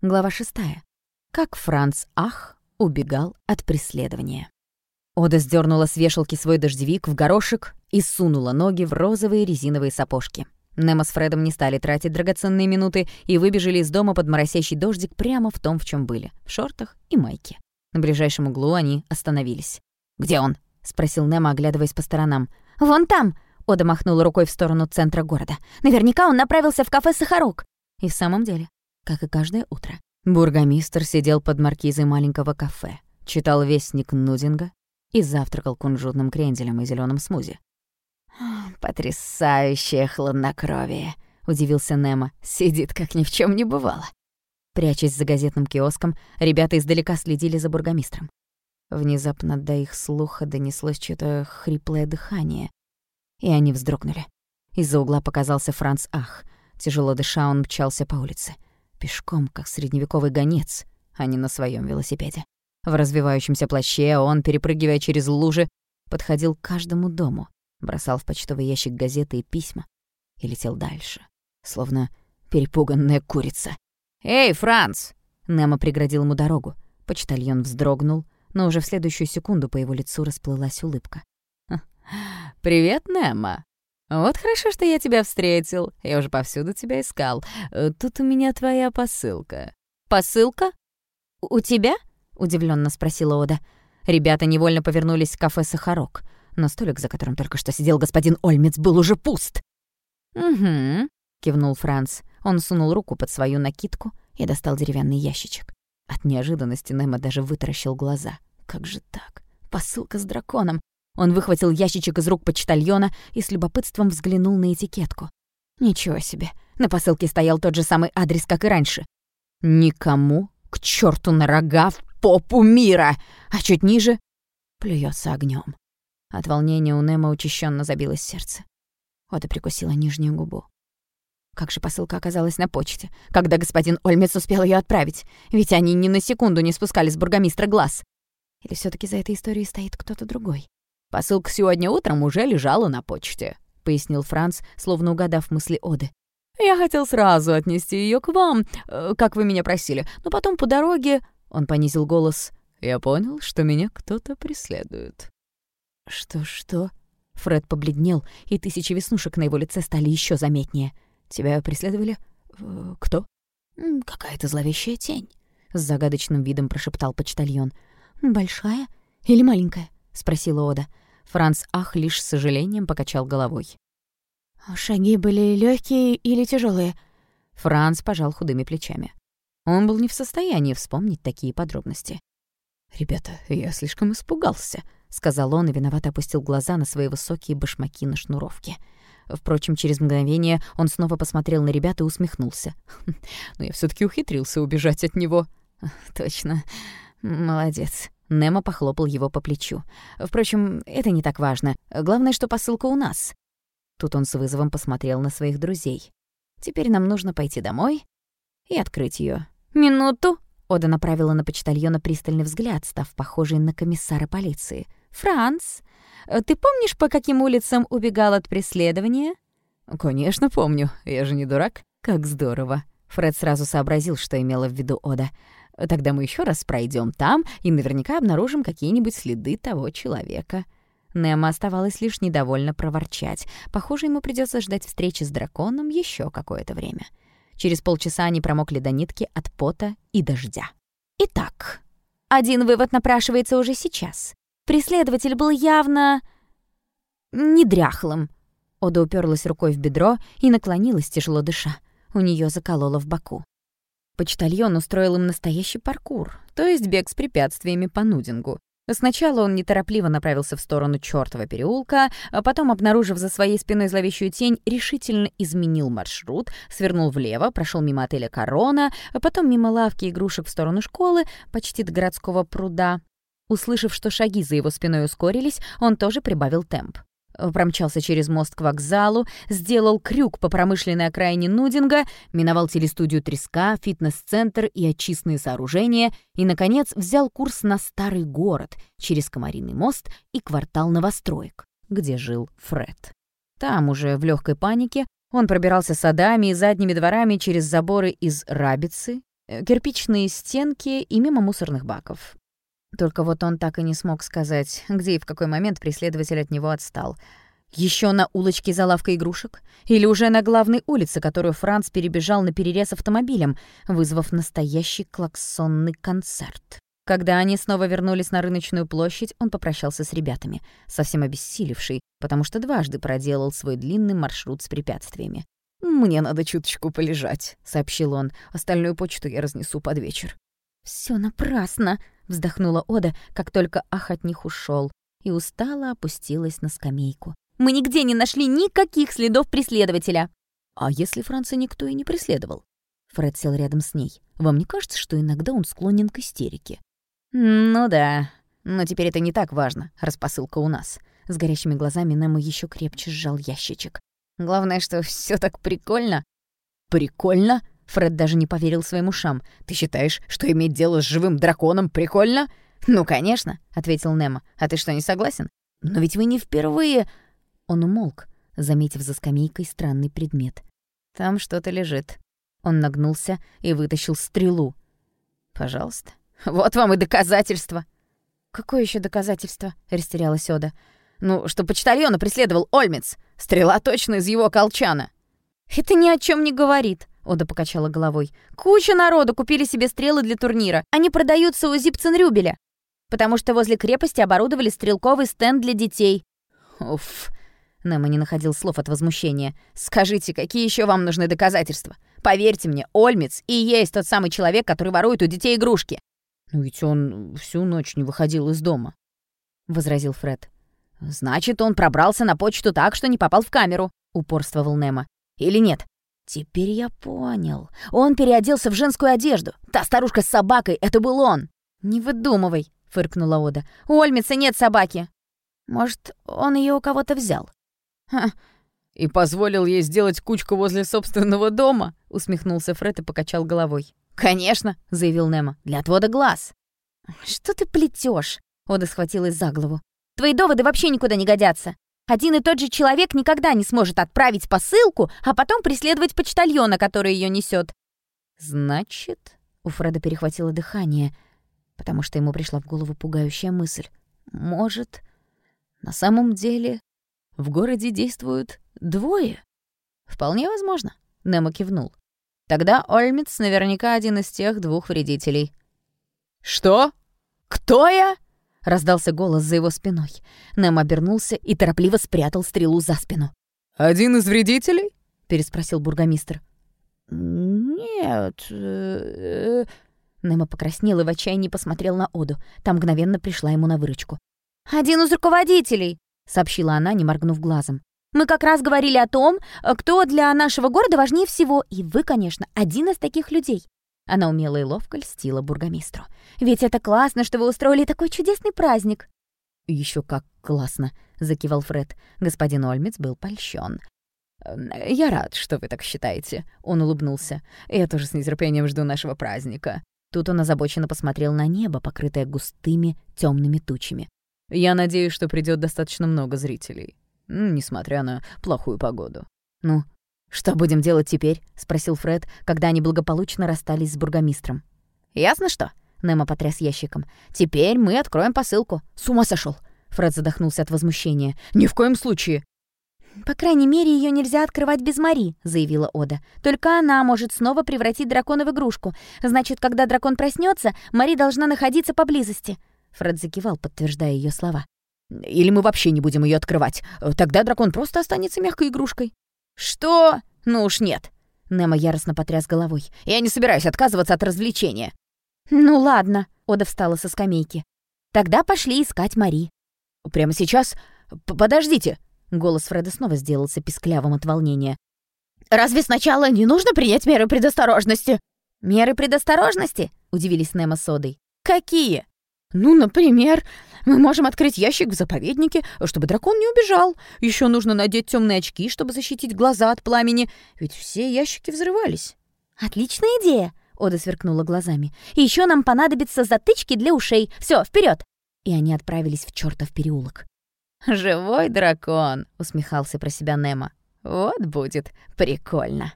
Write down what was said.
Глава шестая. Как Франц Ах убегал от преследования. Ода сдернула с вешалки свой дождевик в горошек и сунула ноги в розовые резиновые сапожки. Немо с Фредом не стали тратить драгоценные минуты и выбежали из дома под моросящий дождик прямо в том, в чем были, в шортах и майке. На ближайшем углу они остановились. «Где он?» — спросил Немо, оглядываясь по сторонам. «Вон там!» — Ода махнула рукой в сторону центра города. «Наверняка он направился в кафе «Сахарок». И в самом деле, как и каждое утро, бургомистр сидел под маркизой маленького кафе, читал вестник Нудинга и завтракал кунжутным кренделем и зеленым смузи. «Потрясающее хладнокровие!» — удивился Немо. «Сидит, как ни в чем не бывало». Прячась за газетным киоском, ребята издалека следили за бургомистром. Внезапно до их слуха донеслось чьё-то хриплое дыхание, и они вздрогнули. Из-за угла показался Франц Ах. Тяжело дыша, он мчался по улице. Пешком, как средневековый гонец, а не на своем велосипеде. В развивающемся плаще он, перепрыгивая через лужи, подходил к каждому дому, бросал в почтовый ящик газеты и письма и летел дальше, словно перепуганная курица. «Эй, Франц!» Немо преградил ему дорогу. Почтальон вздрогнул, но уже в следующую секунду по его лицу расплылась улыбка. «Привет, Немо. Вот хорошо, что я тебя встретил. Я уже повсюду тебя искал. Э, тут у меня твоя посылка». «Посылка? У тебя?» — удивленно спросила Ода. Ребята невольно повернулись к кафе «Сахарок», но столик, за которым только что сидел господин Ольмец, был уже пуст. «Угу», — кивнул Франц. Он сунул руку под свою накидку и достал деревянный ящичек. От неожиданности Немо даже вытаращил глаза. Как же так? Посылка с драконом. Он выхватил ящичек из рук почтальона и с любопытством взглянул на этикетку. Ничего себе. На посылке стоял тот же самый адрес, как и раньше. «Никому к черту на рога в попу мира!» А чуть ниже плюется огнем. От волнения у Немо учащенно забилось сердце. Ода прикусила нижнюю губу. Как же посылка оказалась на почте, когда господин Ольмец успел ее отправить? Ведь они ни на секунду не спускали с бургомистра глаз. Или все таки за этой историей стоит кто-то другой? «Посылка сегодня утром уже лежала на почте», — пояснил Франц, словно угадав мысли Оды. «Я хотел сразу отнести ее к вам, э, как вы меня просили, но потом по дороге...» Он понизил голос. «Я понял, что меня кто-то преследует». «Что-что?» Фред побледнел, и тысячи веснушек на его лице стали еще заметнее — Тебя преследовали? Э, кто? Какая-то зловещая тень. С загадочным видом прошептал почтальон. Большая или маленькая? Спросила Ода. Франц Ах лишь с сожалением покачал головой. Шаги были легкие или тяжелые? Франц пожал худыми плечами. Он был не в состоянии вспомнить такие подробности. «Ребята, я слишком испугался», — сказал он и виновато опустил глаза на свои высокие башмаки на шнуровке. Впрочем, через мгновение он снова посмотрел на ребят и усмехнулся. «Но я все таки ухитрился убежать от него». «Точно. Молодец». Немо похлопал его по плечу. «Впрочем, это не так важно. Главное, что посылка у нас». Тут он с вызовом посмотрел на своих друзей. «Теперь нам нужно пойти домой и открыть ее. «Минуту!» Ода направила на почтальона пристальный взгляд, став похожей на комиссара полиции. «Франц, ты помнишь, по каким улицам убегал от преследования?» «Конечно помню. Я же не дурак. Как здорово». Фред сразу сообразил, что имела в виду Ода. «Тогда мы еще раз пройдем там и наверняка обнаружим какие-нибудь следы того человека». Немо оставалось лишь недовольно проворчать. Похоже, ему придется ждать встречи с драконом еще какое-то время. Через полчаса они промокли до нитки от пота и дождя. «Итак, один вывод напрашивается уже сейчас. Преследователь был явно... не дряхлым. Ода уперлась рукой в бедро и наклонилась, тяжело дыша. У нее закололо в боку. Почтальон устроил им настоящий паркур, то есть бег с препятствиями по нудингу. Сначала он неторопливо направился в сторону чёртова переулка, а потом, обнаружив за своей спиной зловещую тень, решительно изменил маршрут, свернул влево, прошел мимо отеля «Корона», а потом мимо лавки игрушек в сторону школы, почти до городского пруда, Услышав, что шаги за его спиной ускорились, он тоже прибавил темп. Промчался через мост к вокзалу, сделал крюк по промышленной окраине Нудинга, миновал телестудию «Треска», фитнес-центр и очистные сооружения и, наконец, взял курс на старый город через Комариный мост и квартал новостроек, где жил Фред. Там уже в легкой панике он пробирался садами и задними дворами через заборы из рабицы э, кирпичные стенки и мимо мусорных баков. Только вот он так и не смог сказать, где и в какой момент преследователь от него отстал. Еще на улочке за лавкой игрушек? Или уже на главной улице, которую Франц перебежал на перерез автомобилем, вызвав настоящий клаксонный концерт? Когда они снова вернулись на рыночную площадь, он попрощался с ребятами, совсем обессилевший, потому что дважды проделал свой длинный маршрут с препятствиями. «Мне надо чуточку полежать», — сообщил он. «Остальную почту я разнесу под вечер». Все напрасно», — вздохнула Ода, как только Ах от них ушел, и устало опустилась на скамейку. «Мы нигде не нашли никаких следов преследователя». «А если Франца никто и не преследовал?» Фред сел рядом с ней. «Вам не кажется, что иногда он склонен к истерике?» «Ну да, но теперь это не так важно, распосылка у нас». С горящими глазами Немо еще крепче сжал ящичек. «Главное, что все так прикольно». «Прикольно?» Фред даже не поверил своим ушам. «Ты считаешь, что иметь дело с живым драконом прикольно?» «Ну, конечно», — ответил Немо. «А ты что, не согласен?» «Но ведь вы не впервые...» Он умолк, заметив за скамейкой странный предмет. «Там что-то лежит». Он нагнулся и вытащил стрелу. «Пожалуйста». Вот вам и доказательство. Какое еще доказательство? растерялась Ода. Ну, что почтальона преследовал Ольмец. Стрела точно из его колчана. Это ни о чем не говорит. Ода покачала головой. «Куча народу купили себе стрелы для турнира. Они продаются у Зипценрюбеля, потому что возле крепости оборудовали стрелковый стенд для детей». «Уф». Немо не находил слов от возмущения. «Скажите, какие еще вам нужны доказательства? Поверьте мне, Ольмец и есть тот самый человек, который ворует у детей игрушки. «Ну ведь он всю ночь не выходил из дома», — возразил Фред. «Значит, он пробрался на почту так, что не попал в камеру», — упорствовал Немо. «Или нет?» «Теперь я понял. Он переоделся в женскую одежду. Та старушка с собакой — это был он!» «Не выдумывай», — фыркнула Ода. «У Ольмицы нет собаки». «Может, он ее у кого-то взял?» «Ха, «И позволил ей сделать кучку возле собственного дома?» — усмехнулся Фред и покачал головой. «Конечно», — заявил Немо, — «для отвода глаз». «Что ты плетешь? Ода схватилась за голову. «Твои доводы вообще никуда не годятся. Один и тот же человек никогда не сможет отправить посылку, а потом преследовать почтальона, который ее несет. «Значит...» — у Фреда перехватило дыхание, потому что ему пришла в голову пугающая мысль. «Может, на самом деле в городе действуют двое?» «Вполне возможно», — Немо кивнул. Тогда Ольмиц наверняка один из тех двух вредителей. «Что? Кто я?» — раздался голос за его спиной. Нэм обернулся и торопливо спрятал стрелу за спину. «Один из вредителей?» — переспросил бургомистр. «Нет...» э, Немо покраснел и в отчаянии посмотрел на Оду. Там мгновенно пришла ему на выручку. «Один из руководителей!» — сообщила она, не моргнув глазом. Мы как раз говорили о том, э, кто для нашего города важнее всего, и вы, конечно, один из таких людей». Она умело и ловко льстила бургомистру. «Ведь это классно, что вы устроили такой чудесный праздник». Еще как классно», — закивал Фред. Господин Ольмец был польщен. «Я рад, что вы так считаете», — он улыбнулся. «Я тоже с нетерпением жду нашего праздника». Тут он озабоченно посмотрел на небо, покрытое густыми темными тучами. «Я надеюсь, что придет достаточно много зрителей несмотря на плохую погоду. «Ну, что будем делать теперь?» — спросил Фред, когда они благополучно расстались с бургомистром. «Ясно что?» — Немо потряс ящиком. «Теперь мы откроем посылку». «С ума сошел! Фред задохнулся от возмущения. «Ни в коем случае!» «По крайней мере, ее нельзя открывать без Мари», — заявила Ода. «Только она может снова превратить дракона в игрушку. Значит, когда дракон проснется, Мари должна находиться поблизости». Фред закивал, подтверждая ее слова. Или мы вообще не будем ее открывать. Тогда дракон просто останется мягкой игрушкой». «Что? Ну уж нет». Немо яростно потряс головой. «Я не собираюсь отказываться от развлечения». «Ну ладно», — Ода встала со скамейки. «Тогда пошли искать Мари». «Прямо сейчас? П Подождите!» Голос Фреда снова сделался писклявым от волнения. «Разве сначала не нужно принять меры предосторожности?» «Меры предосторожности?» — удивились Немо с Одой. «Какие?» «Ну, например, мы можем открыть ящик в заповеднике, чтобы дракон не убежал. Еще нужно надеть темные очки, чтобы защитить глаза от пламени, ведь все ящики взрывались». «Отличная идея!» — Ода сверкнула глазами. «И еще нам понадобятся затычки для ушей. Все, вперед! И они отправились в чертов переулок. «Живой дракон!» — усмехался про себя Немо. «Вот будет прикольно!»